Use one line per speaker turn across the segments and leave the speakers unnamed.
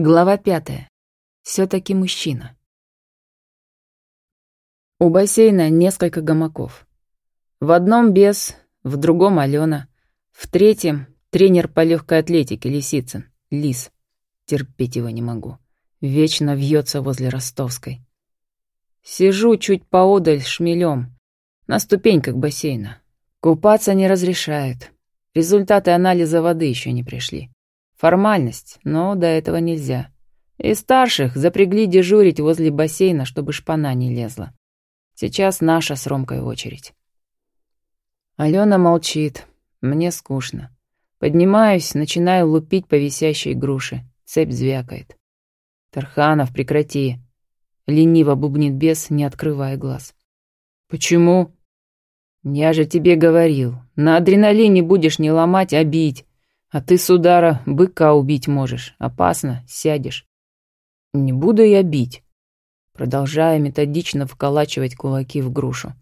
Глава пятая. Все-таки мужчина. У бассейна несколько гамаков. В одном бес, в другом Алена, в третьем тренер по легкой атлетике Лисицын, Лис. Терпеть его не могу. Вечно вьется возле ростовской. Сижу чуть поодаль шмелем, на ступеньках бассейна. Купаться не разрешают. Результаты анализа воды еще не пришли. Формальность, но до этого нельзя. И старших запрягли дежурить возле бассейна, чтобы шпана не лезла. Сейчас наша с Ромкой очередь. Алена молчит. Мне скучно. Поднимаюсь, начинаю лупить по висящей груше. Цепь звякает. «Тарханов, прекрати!» Лениво бубнит бес, не открывая глаз. «Почему?» «Я же тебе говорил, на адреналине будешь не ломать, а бить. А ты с удара быка убить можешь. Опасно, сядешь. Не буду я бить. Продолжая методично вколачивать кулаки в грушу.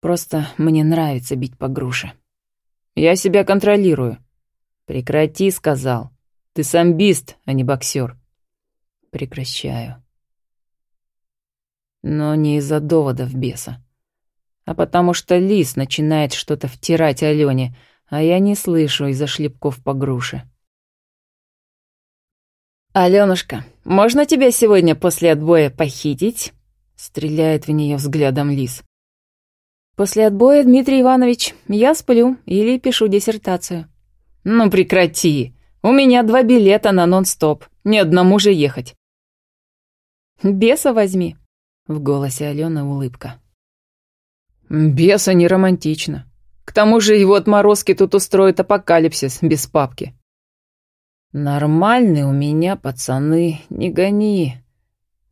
Просто мне нравится бить по груше. Я себя контролирую. Прекрати, сказал. Ты самбист, а не боксер. Прекращаю. Но не из-за доводов беса, а потому что лис начинает что-то втирать Алене, а я не слышу из-за шлепков по груше. «Алёнушка, можно тебя сегодня после отбоя похитить?» Стреляет в нее взглядом лис. «После отбоя, Дмитрий Иванович, я сплю или пишу диссертацию». «Ну прекрати! У меня два билета на нон-стоп, ни одному же ехать». «Беса возьми», — в голосе Алены улыбка. «Беса не романтично. К тому же его отморозки тут устроят апокалипсис без папки. Нормальные у меня пацаны, не гони.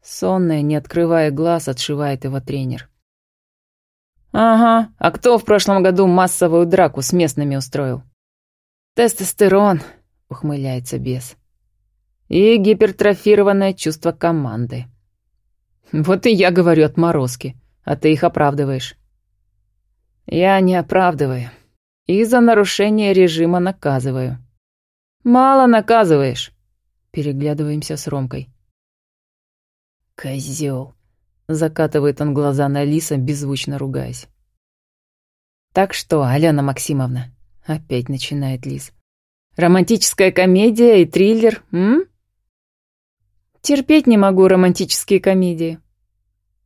Сонная, не открывая глаз, отшивает его тренер. Ага, а кто в прошлом году массовую драку с местными устроил? Тестостерон, ухмыляется бес. И гипертрофированное чувство команды. Вот и я говорю отморозки, а ты их оправдываешь. Я не оправдываю. И за нарушение режима наказываю. Мало наказываешь. Переглядываемся с Ромкой. Козел. Закатывает он глаза на Лиса, беззвучно ругаясь. Так что, Алена Максимовна, опять начинает Лис. Романтическая комедия и триллер, м? Терпеть не могу романтические комедии.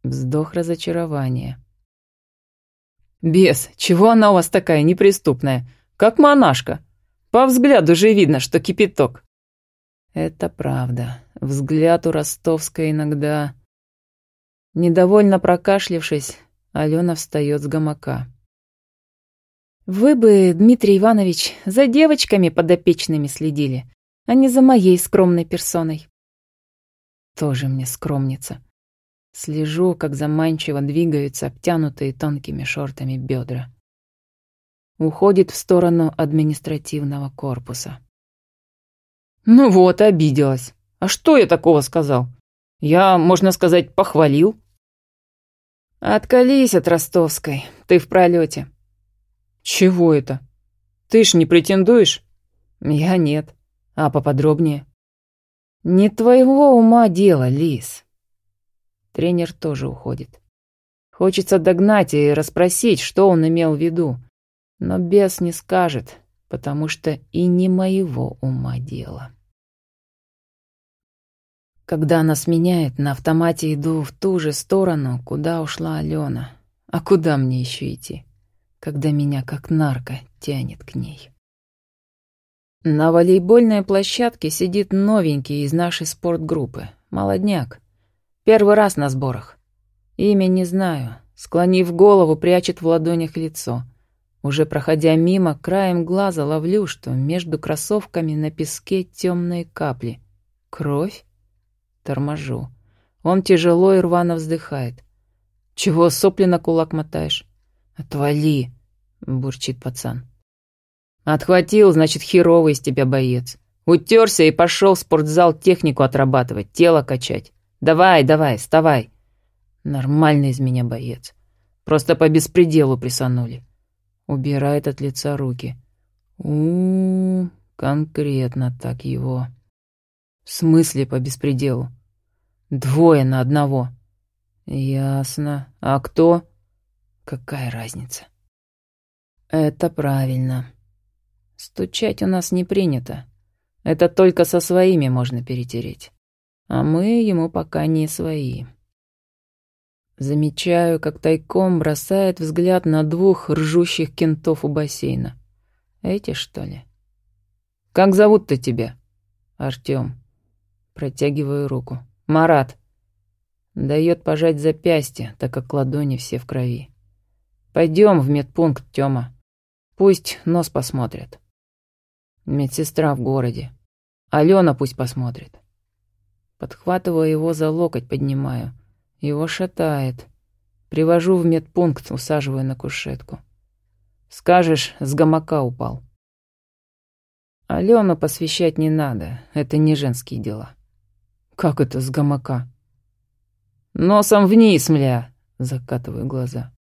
Вздох разочарования. «Бес, чего она у вас такая неприступная? Как монашка. По взгляду же видно, что кипяток». «Это правда. Взгляд у Ростовской иногда...» Недовольно прокашлявшись, Алена встает с гамака. «Вы бы, Дмитрий Иванович, за девочками подопечными следили, а не за моей скромной персоной». «Тоже мне скромница. Слежу, как заманчиво двигаются обтянутые тонкими шортами бедра. Уходит в сторону административного корпуса. «Ну вот, обиделась. А что я такого сказал? Я, можно сказать, похвалил». «Откались от Ростовской. Ты в пролете. «Чего это? Ты ж не претендуешь?» «Я нет. А поподробнее?» «Не твоего ума дело, Лис. Тренер тоже уходит. Хочется догнать и расспросить, что он имел в виду. Но бес не скажет, потому что и не моего ума дело. Когда нас меняет, на автомате иду в ту же сторону, куда ушла Алена. А куда мне еще идти, когда меня как нарко тянет к ней? На волейбольной площадке сидит новенький из нашей спортгруппы, молодняк. Первый раз на сборах. Имя не знаю. Склонив голову, прячет в ладонях лицо. Уже проходя мимо, краем глаза ловлю, что между кроссовками на песке темные капли. Кровь? Торможу. Он тяжело и рвано вздыхает. «Чего сопли на кулак мотаешь?» «Отвали!» — бурчит пацан. «Отхватил, значит, херовый из тебя боец. Утерся и пошел в спортзал технику отрабатывать, тело качать. Давай, давай, вставай. Нормальный из меня боец. Просто по беспределу присанули. Убирает от лица руки. у, -у, -у конкретно так его. В смысле по беспределу? Двое на одного. Ясно. А кто? Какая разница? Это правильно. Стучать у нас не принято. Это только со своими можно перетереть. А мы ему пока не свои. Замечаю, как тайком бросает взгляд на двух ржущих кентов у бассейна. Эти, что ли? Как зовут-то тебя? Артём. Протягиваю руку. Марат. Дает пожать запястье, так как ладони все в крови. Пойдем в медпункт, Тёма. Пусть нос посмотрят. Медсестра в городе. Алена пусть посмотрит. Подхватываю его за локоть, поднимаю. Его шатает. Привожу в медпункт, усаживаю на кушетку. Скажешь, с гамака упал. Алену посвящать не надо, это не женские дела. Как это с гамака? Носом вниз, мля, закатываю глаза.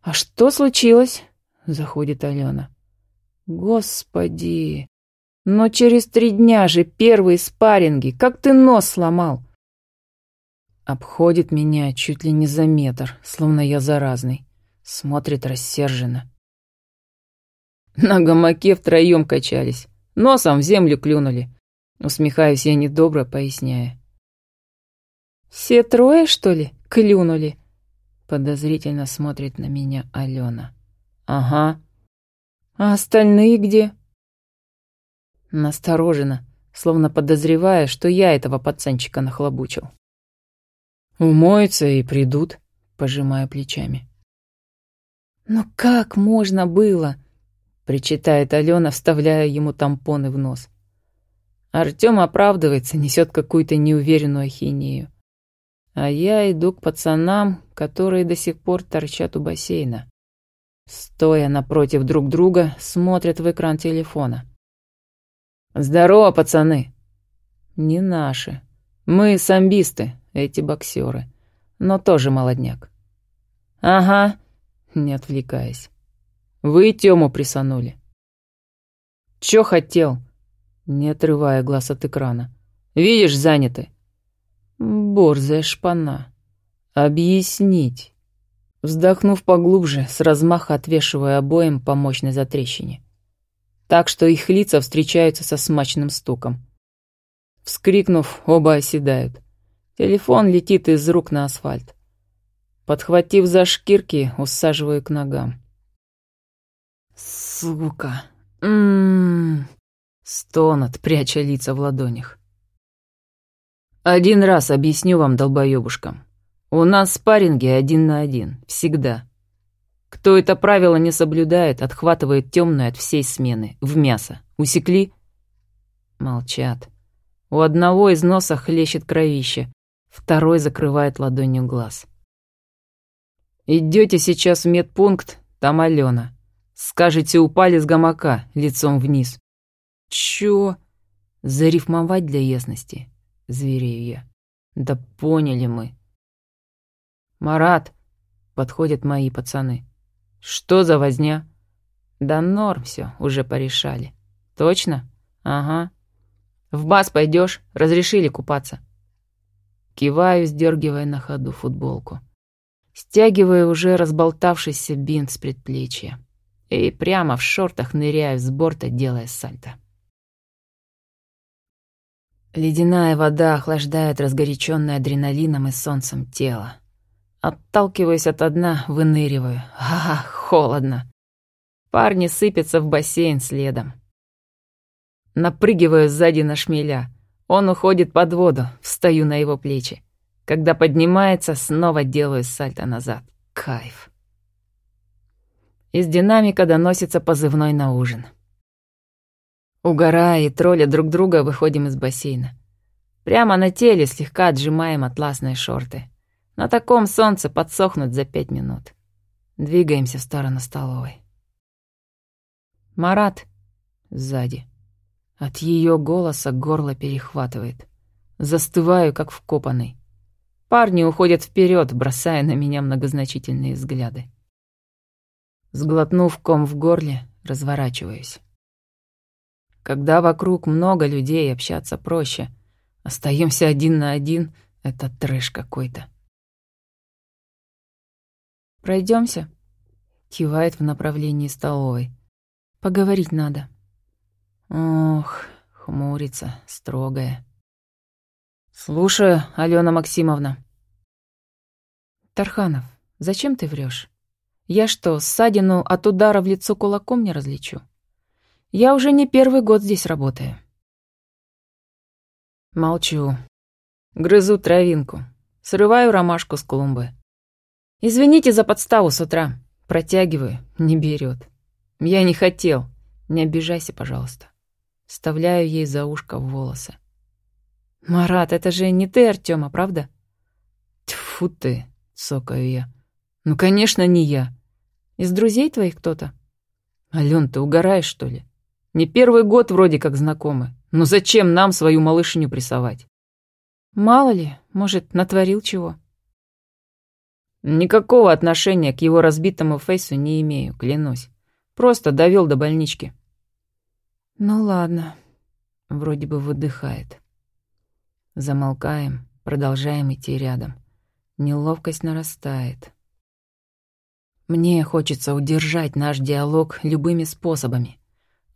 А что случилось? Заходит Алена. Господи, но через три дня же первые спарринги, как ты нос сломал? Обходит меня чуть ли не за метр, словно я заразный. Смотрит рассерженно. На гамаке втроем качались. Носом в землю клюнули. Усмехаюсь я недобро, поясняя. «Все трое, что ли, клюнули?» Подозрительно смотрит на меня Алена. «Ага». «А остальные где?» Настороженно, словно подозревая, что я этого пацанчика нахлобучил. «Умоются и придут», — пожимая плечами. «Но как можно было?» — причитает Алена, вставляя ему тампоны в нос. Артём оправдывается, несет какую-то неуверенную ахинею. А я иду к пацанам, которые до сих пор торчат у бассейна. Стоя напротив друг друга, смотрят в экран телефона. «Здорово, пацаны!» «Не наши. Мы самбисты, эти боксеры. Но тоже молодняк». «Ага», не отвлекаясь. «Вы Тёму присанули». «Чё хотел?» Не отрывая глаз от экрана. «Видишь, заняты». «Борзая шпана. Объяснить». Вздохнув поглубже, с размаха отвешивая обоим по мощной затрещине так что их лица встречаются со смачным стуком. Вскрикнув, оба оседают. Телефон летит из рук на асфальт. Подхватив за шкирки, усаживаю к ногам. Сука. Ммм. Пряча лица в ладонях. Один раз объясню вам, долбоёбушкам. У нас спарринги один на один. Всегда. Кто это правило не соблюдает, отхватывает темную от всей смены, в мясо. Усекли? Молчат. У одного из носа хлещет кровище, второй закрывает ладонью глаз. Идете сейчас в медпункт, там Алена. Скажете, упали с гамака, лицом вниз. Чё? Зарифмовать для ясности, зверею я. Да поняли мы. Марат, подходят мои пацаны. «Что за возня?» «Да норм все, уже порешали». «Точно?» «Ага». «В бас пойдешь? Разрешили купаться». Киваю, сдергивая на ходу футболку. Стягиваю уже разболтавшийся бинт с предплечья. И прямо в шортах ныряю с борта, делая сальто. Ледяная вода охлаждает разгоряченное адреналином и солнцем тело. Отталкиваюсь от дна, выныриваю. А, холодно. Парни сыпятся в бассейн следом. Напрыгиваю сзади на шмеля. Он уходит под воду, встаю на его плечи. Когда поднимается, снова делаю сальто назад. Кайф. Из динамика доносится позывной на ужин. Угорая и тролля друг друга, выходим из бассейна. Прямо на теле слегка отжимаем атласные шорты. На таком солнце подсохнут за пять минут. Двигаемся в сторону столовой. Марат сзади. От ее голоса горло перехватывает. Застываю, как вкопанный. Парни уходят вперед, бросая на меня многозначительные взгляды. Сглотнув ком в горле, разворачиваюсь. Когда вокруг много людей, общаться проще. Остаемся один на один — это трэш какой-то. Пройдемся, кивает в направлении столовой. Поговорить надо. Ох, хмурится, строгая. Слушаю, Алена Максимовна. Тарханов, зачем ты врешь? Я что, ссадину от удара в лицо кулаком не различу? Я уже не первый год здесь работаю. Молчу. Грызу травинку. Срываю ромашку с клумбы. Извините за подставу с утра. Протягиваю, не берет. Я не хотел. Не обижайся, пожалуйста. Вставляю ей за ушко в волосы. «Марат, это же не ты, Артема, правда?» «Тьфу ты!» — цокаю я. «Ну, конечно, не я. Из друзей твоих кто-то?» «Алён, ты угораешь, что ли? Не первый год вроде как знакомы. Ну зачем нам свою малышню прессовать?» «Мало ли, может, натворил чего?» «Никакого отношения к его разбитому фейсу не имею, клянусь. Просто довел до больнички». Ну ладно. Вроде бы выдыхает. Замолкаем, продолжаем идти рядом. Неловкость нарастает. Мне хочется удержать наш диалог любыми способами.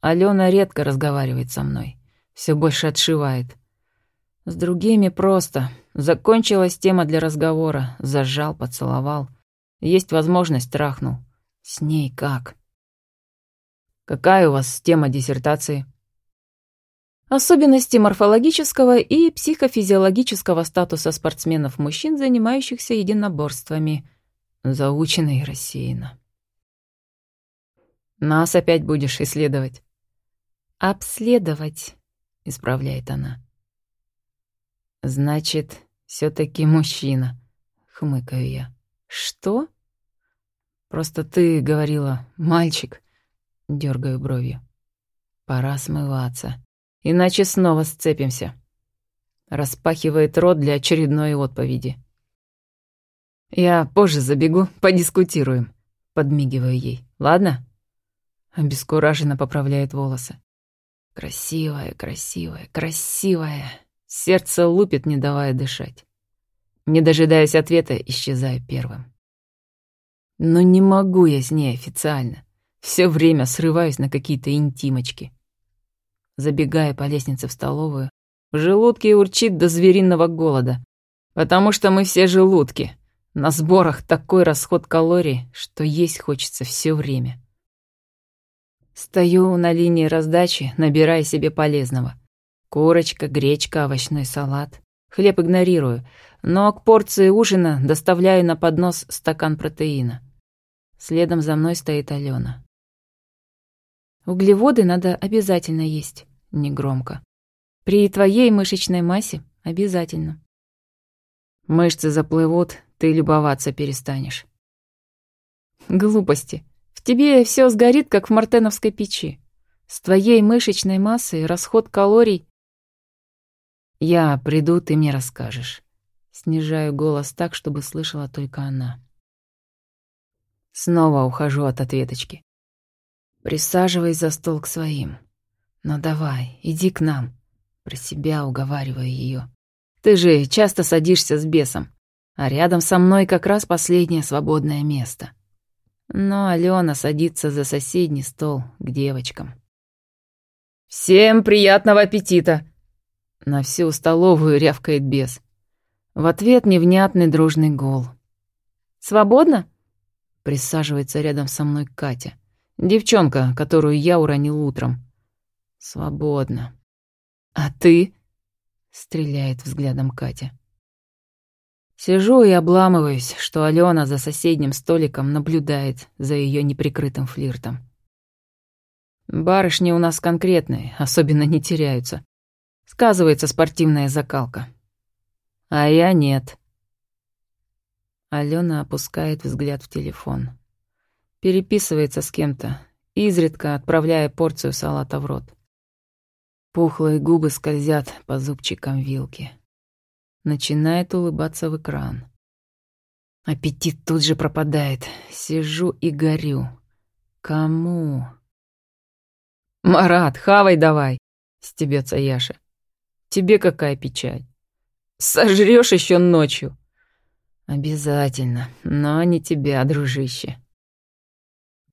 Алена редко разговаривает со мной. Все больше отшивает. С другими просто. Закончилась тема для разговора. Зажал, поцеловал. Есть возможность, трахнул. С ней как? Какая у вас тема диссертации? Особенности морфологического и психофизиологического статуса спортсменов-мужчин, занимающихся единоборствами. Заучено и рассеяно. Нас опять будешь исследовать. Обследовать, исправляет она. Значит, все таки мужчина, хмыкаю я. Что? Просто ты говорила, мальчик. Дергаю бровью. Пора смываться, иначе снова сцепимся. Распахивает рот для очередной отповеди. Я позже забегу, подискутируем. Подмигиваю ей. Ладно? Обескураженно поправляет волосы. Красивая, красивая, красивая. Сердце лупит, не давая дышать. Не дожидаясь ответа, исчезаю первым. Но не могу я с ней официально. Все время срываюсь на какие-то интимочки. Забегая по лестнице в столовую, в желудке урчит до звериного голода. Потому что мы все желудки. На сборах такой расход калорий, что есть хочется все время. Стою на линии раздачи, набирая себе полезного. Курочка, гречка, овощной салат. Хлеб игнорирую, но к порции ужина доставляю на поднос стакан протеина. Следом за мной стоит Алена. Углеводы надо обязательно есть, негромко. При твоей мышечной массе обязательно. Мышцы заплывут, ты любоваться перестанешь. Глупости. В тебе все сгорит, как в мартеновской печи. С твоей мышечной массой расход калорий... Я приду, ты мне расскажешь. Снижаю голос так, чтобы слышала только она. Снова ухожу от ответочки. Присаживаясь за стол к своим. «Ну давай, иди к нам». Про себя уговариваю ее. «Ты же часто садишься с бесом, а рядом со мной как раз последнее свободное место». Но Алена садится за соседний стол к девочкам. «Всем приятного аппетита!» На всю столовую рявкает бес. В ответ невнятный дружный гол. «Свободно?» Присаживается рядом со мной Катя. Девчонка, которую я уронил утром. Свободно. А ты? Стреляет взглядом Катя. Сижу и обламываюсь, что Алена за соседним столиком наблюдает за ее неприкрытым флиртом. Барышни у нас конкретные, особенно не теряются. Сказывается спортивная закалка. А я нет. Алена опускает взгляд в телефон переписывается с кем-то, изредка отправляя порцию салата в рот. Пухлые губы скользят по зубчикам вилки. Начинает улыбаться в экран. Аппетит тут же пропадает. Сижу и горю. Кому? «Марат, хавай давай!» — стебется Яша. «Тебе какая печаль? Сожрёшь ещё ночью!» «Обязательно, но не тебя, дружище!»